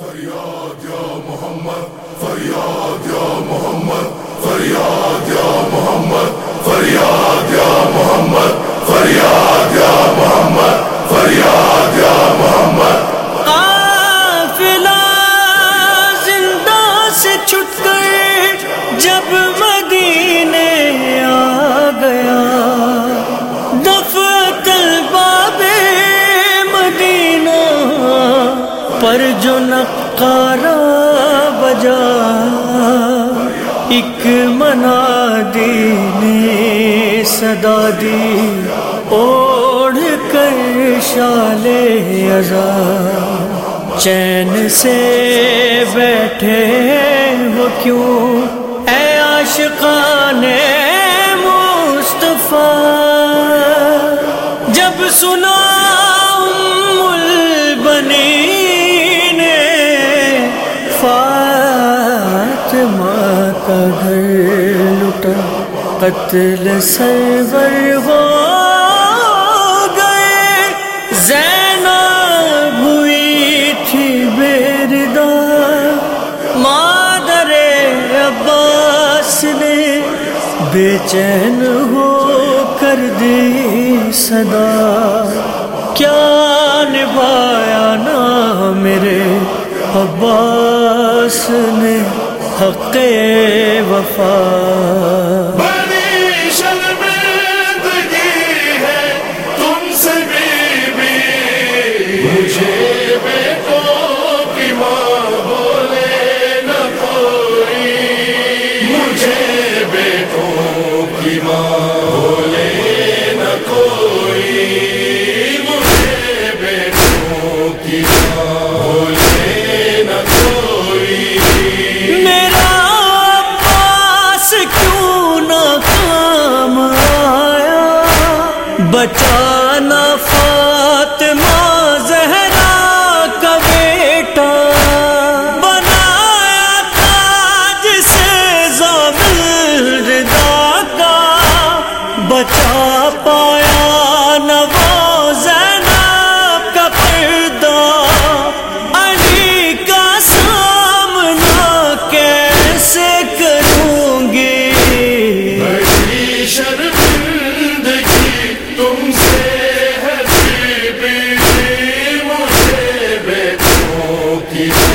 فریاد یا محمد، فریاد یا محمد، فریاد یا محمد، فریاد یا محمد، فریاد یا محمد، فریاد یا محمد. قافلہ زندہ سے چھٹ گئے جب میں مدینے صدا دی، اوڑھ کر شال ازا چین سے بیٹھے وہ کیوں؟ اے عاشقان مصطفیٰ، جب سنا قتل سرور ہو گئے۔ زینب ہوئی تھی بیردا مادر عباس نے بے چین ہو کر دی صدا۔ کیا نبھایا نا میرے عباس نے؟ حق وفا۔ بچا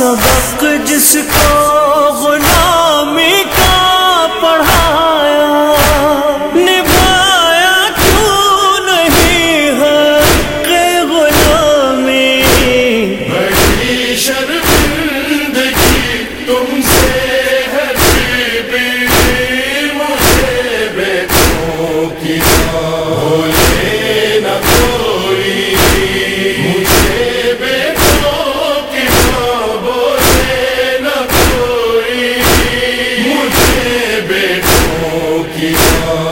سبق جس کو غلامی کا پڑھایا، نبھایا کیوں نہیں ہے غلامی؟ بڑی شرمندگی تم سے Yeah.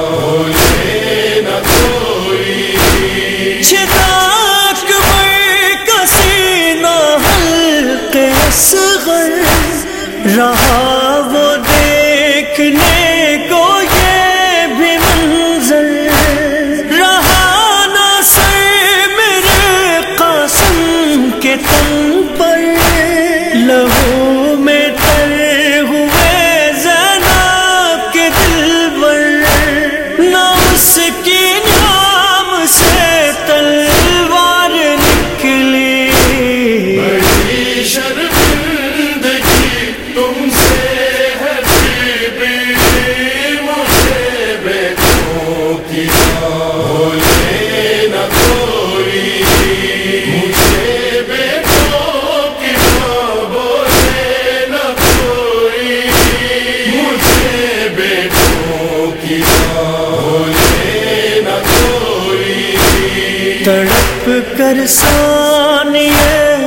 ترسان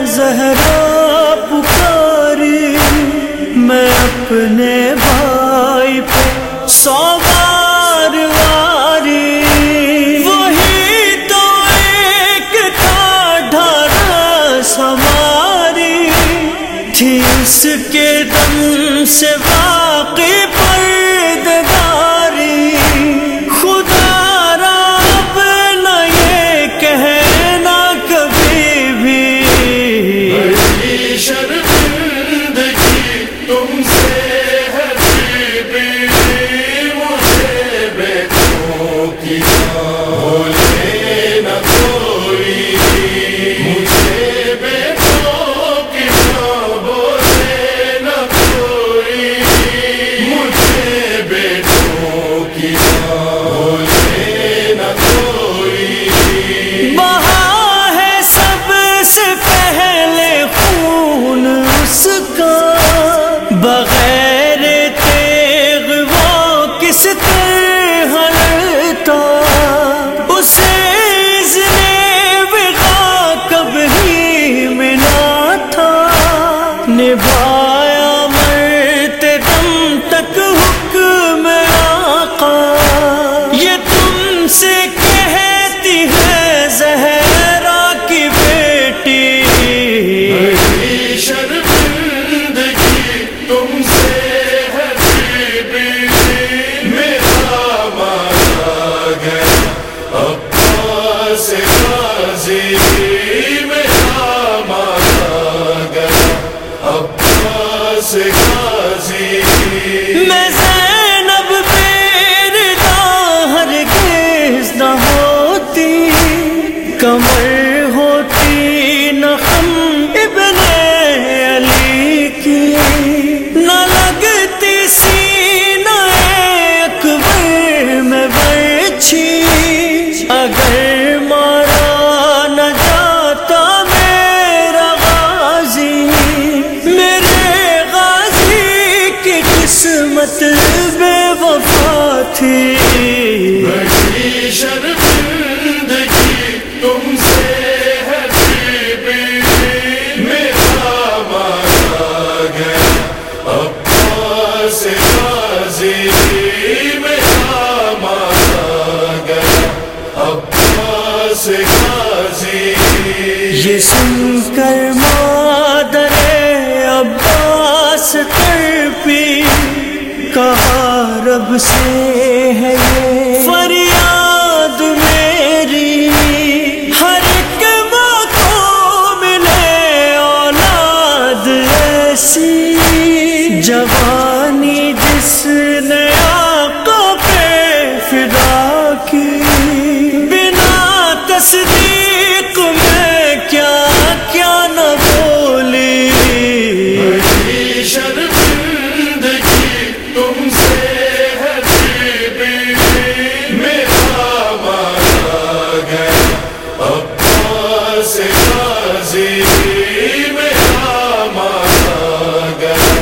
زہرا پکاری میں اپنے بخ کمر یہ سن کر مادر عباس تڑپی، کہا رب سے ہے یہ فریاد میری۔ ہر ایک ماں کو ملے اولاد ایسی۔ جوانی جس نے آقا پہ فدا کی، بنا تصدیق سکھا میں گیا.